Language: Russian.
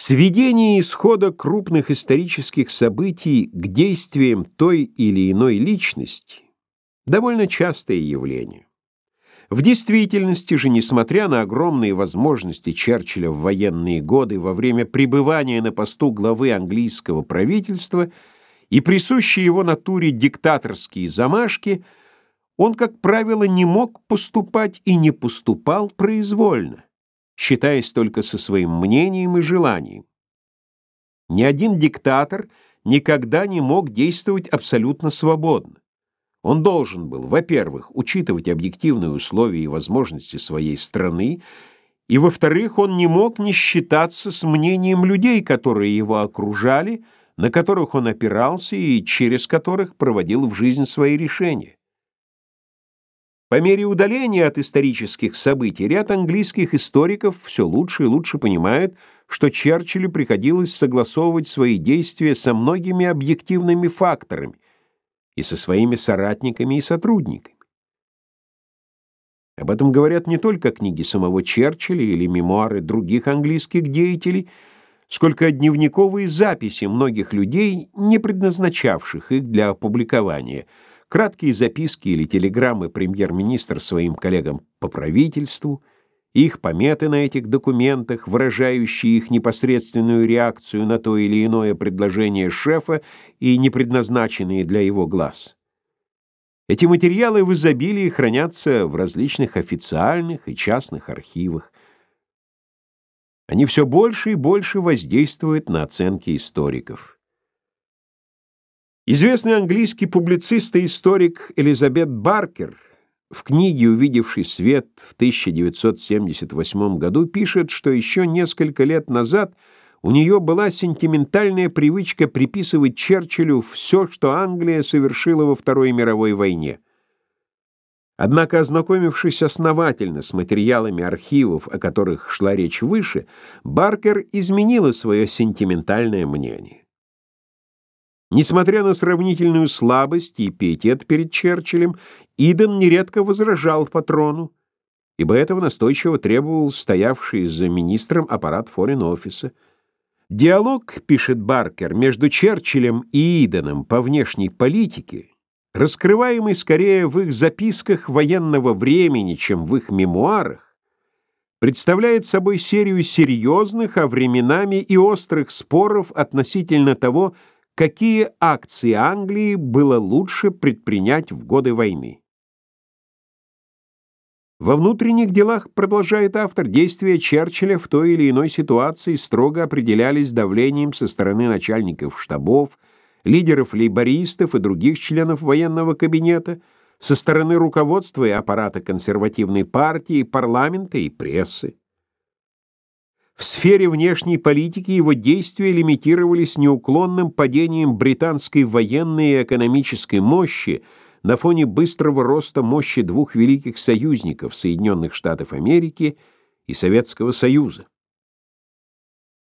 Сведение исхода крупных исторических событий к действиям той или иной личности – довольно частое явление. В действительности же, несмотря на огромные возможности Черчилля в военные годы во время пребывания на посту главы английского правительства и присущие его натуре диктаторские замашки, он, как правило, не мог поступать и не поступал произвольно считаясь только со своим мнением и желанием. Ни один диктатор никогда не мог действовать абсолютно свободно. Он должен был, во-первых, учитывать объективные условия и возможности своей страны, и, во-вторых, он не мог не считаться с мнением людей, которые его окружали, на которых он опирался и через которых проводил в жизнь свои решения. По мере удаления от исторических событий ряд английских историков все лучше и лучше понимают, что Черчиллю приходилось согласовывать свои действия со многими объективными факторами и со своими соратниками и сотрудниками. Об этом говорят не только книги самого Черчилля или мемуары других английских деятелей, сколько дневниковые записи многих людей, не предназначавших их для опубликования – краткие записки или телеграммы премьер-министра своим коллегам по правительству, их пометы на этих документах, выражающие их непосредственную реакцию на то или иное предложение шефа и не предназначенные для его глаз. Эти материалы в изобилии хранятся в различных официальных и частных архивах. Они все больше и больше воздействуют на оценки историков. Известный английский публицист и историк Элизабет Баркер в книге, увидевший свет в 1978 году, пишет, что еще несколько лет назад у нее была сентиментальная привычка приписывать Черчиллю все, что Англия совершила во Второй мировой войне. Однако, ознакомившись основательно с материалами архивов, о которых шла речь выше, Баркер изменила свое сентиментальное мнение. Несмотря на сравнительную слабость и пиетет перед Черчиллем, Иден нередко возражал патрону, ибо этого настойчиво требовал стоявший за министром аппарат форин-офиса. Диалог, пишет Баркер, между Черчиллем и Иденом по внешней политике, раскрываемый скорее в их записках военного времени, чем в их мемуарах, представляет собой серию серьезных, а временами и острых споров относительно того, какие акции Англии было лучше предпринять в годы войны. Во внутренних делах, продолжает автор, действия Черчилля в той или иной ситуации строго определялись давлением со стороны начальников штабов, лидеров лейбористов и других членов военного кабинета, со стороны руководства и аппарата консервативной партии, парламента и прессы. В сфере внешней политики его действия лимитировались неуклонным падением британской военной и экономической мощи на фоне быстрого роста мощи двух великих союзников Соединенных Штатов Америки и Советского Союза.